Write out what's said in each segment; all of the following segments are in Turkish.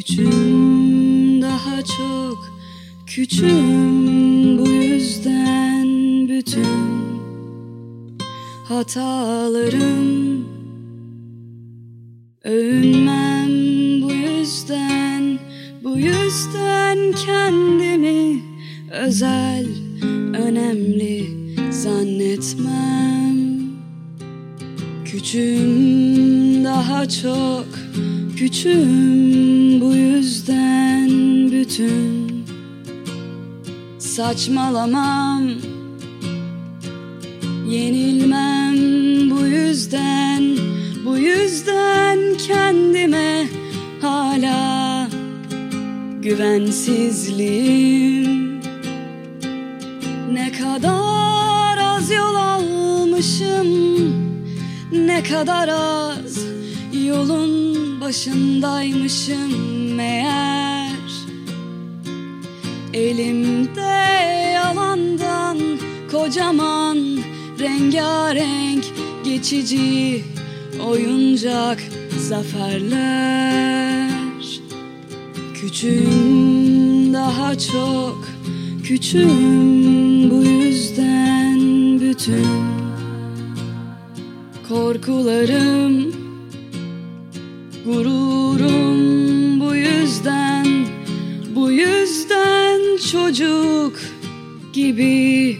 Gücüm daha çok küçüm bu yüzden bütün hatalarım. Övünmem bu yüzden bu yüzden kendimi özel önemli zannetmem. Gücüm daha çok Küçüğüm bu yüzden bütün Saçmalamam. Yenilmem bu yüzden Bu yüzden kendime hala Güvensizliğim. Ne kadar az yol almışım Ne kadar az yolun başındaymışım meğer. Elimde yalandan kocaman rengarenk geçici oyuncak zaferler. Küçüğüm daha çok küçüğüm bu yüzden bütün korkularım gururum bu yüzden bu yüzden çocuk gibi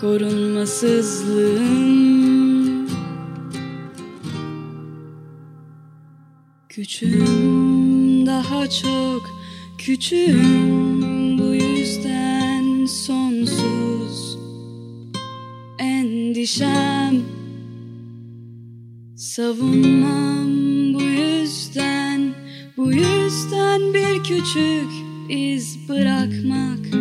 korunmasızlığım. Küçüğüm daha çok küçüğüm bu yüzden sonsuz endişem. Savunmam küçük iz bırakmak